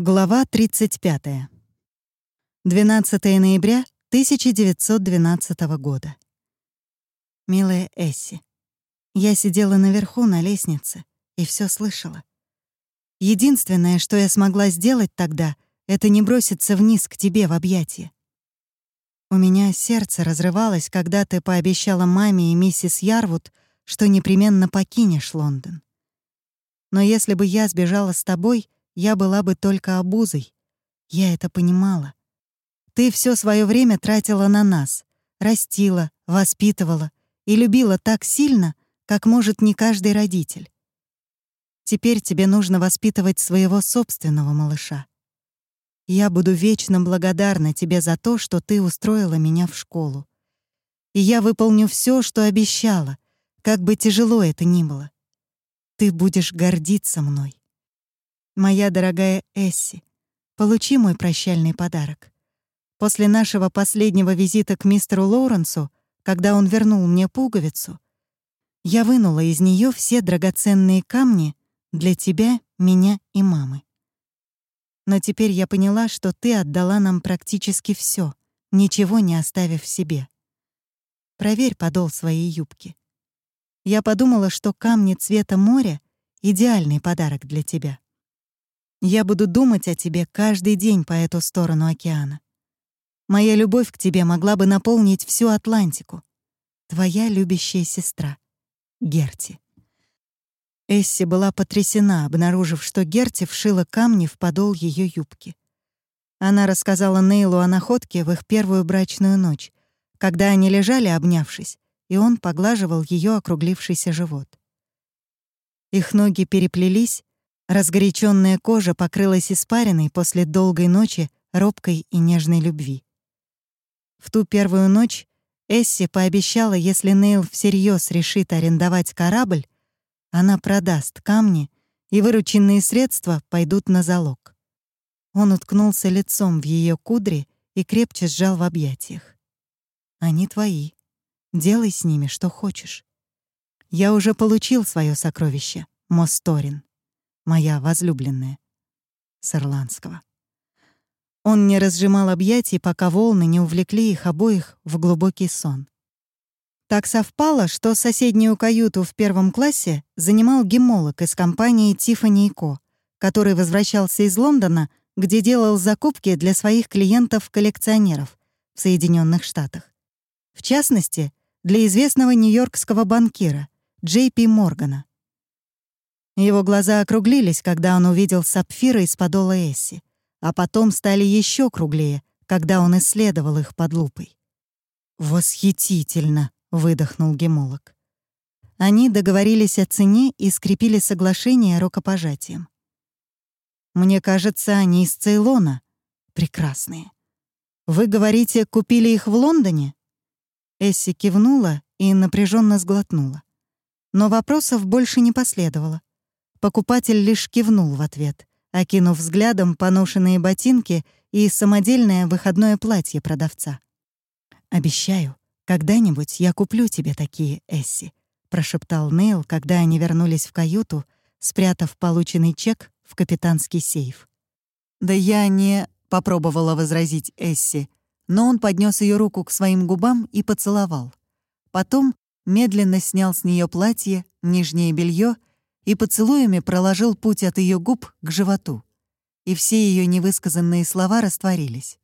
Глава 35. 12 ноября 1912 года. Милая Эсси, я сидела наверху на лестнице и все слышала. Единственное, что я смогла сделать тогда, это не броситься вниз к тебе в объятия. У меня сердце разрывалось, когда ты пообещала маме и миссис Ярвуд, что непременно покинешь Лондон. Но если бы я сбежала с тобой — я была бы только обузой. Я это понимала. Ты все свое время тратила на нас, растила, воспитывала и любила так сильно, как может не каждый родитель. Теперь тебе нужно воспитывать своего собственного малыша. Я буду вечно благодарна тебе за то, что ты устроила меня в школу. И я выполню все, что обещала, как бы тяжело это ни было. Ты будешь гордиться мной. Моя дорогая Эсси, получи мой прощальный подарок. После нашего последнего визита к мистеру Лоуренсу, когда он вернул мне пуговицу, я вынула из нее все драгоценные камни для тебя, меня и мамы. Но теперь я поняла, что ты отдала нам практически все, ничего не оставив себе. Проверь подол своей юбки. Я подумала, что камни цвета моря — идеальный подарок для тебя. Я буду думать о тебе каждый день по эту сторону океана. Моя любовь к тебе могла бы наполнить всю Атлантику. Твоя любящая сестра, Герти. Эсси была потрясена, обнаружив, что Герти вшила камни в подол ее юбки. Она рассказала Нейлу о находке в их первую брачную ночь, когда они лежали, обнявшись, и он поглаживал ее округлившийся живот. Их ноги переплелись, Разгоряченная кожа покрылась испариной после долгой ночи робкой и нежной любви. В ту первую ночь Эсси пообещала, если Нейл всерьез решит арендовать корабль, она продаст камни, и вырученные средства пойдут на залог. Он уткнулся лицом в ее кудри и крепче сжал в объятиях. «Они твои. Делай с ними, что хочешь. Я уже получил свое сокровище, Мосторин моя возлюбленная. С ирландского. Он не разжимал объятий, пока волны не увлекли их обоих в глубокий сон. Так совпало, что соседнюю каюту в первом классе занимал гемолог из компании Tiffany Ко, который возвращался из Лондона, где делал закупки для своих клиентов-коллекционеров в Соединенных Штатах. В частности, для известного нью-йоркского банкира Джей Пи Моргана. Его глаза округлились, когда он увидел сапфиры из подола Эсси, а потом стали еще круглее, когда он исследовал их под лупой. «Восхитительно!» — выдохнул гемолог. Они договорились о цене и скрепили соглашение рукопожатием. «Мне кажется, они из Цейлона. Прекрасные. Вы говорите, купили их в Лондоне?» Эсси кивнула и напряженно сглотнула. Но вопросов больше не последовало. Покупатель лишь кивнул в ответ, окинув взглядом поношенные ботинки и самодельное выходное платье продавца. «Обещаю, когда-нибудь я куплю тебе такие, Эсси», — прошептал Нейл, когда они вернулись в каюту, спрятав полученный чек в капитанский сейф. «Да я не...» — попробовала возразить Эсси, но он поднес ее руку к своим губам и поцеловал. Потом медленно снял с нее платье, нижнее белье и поцелуями проложил путь от ее губ к животу. И все ее невысказанные слова растворились.